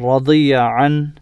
رضي عن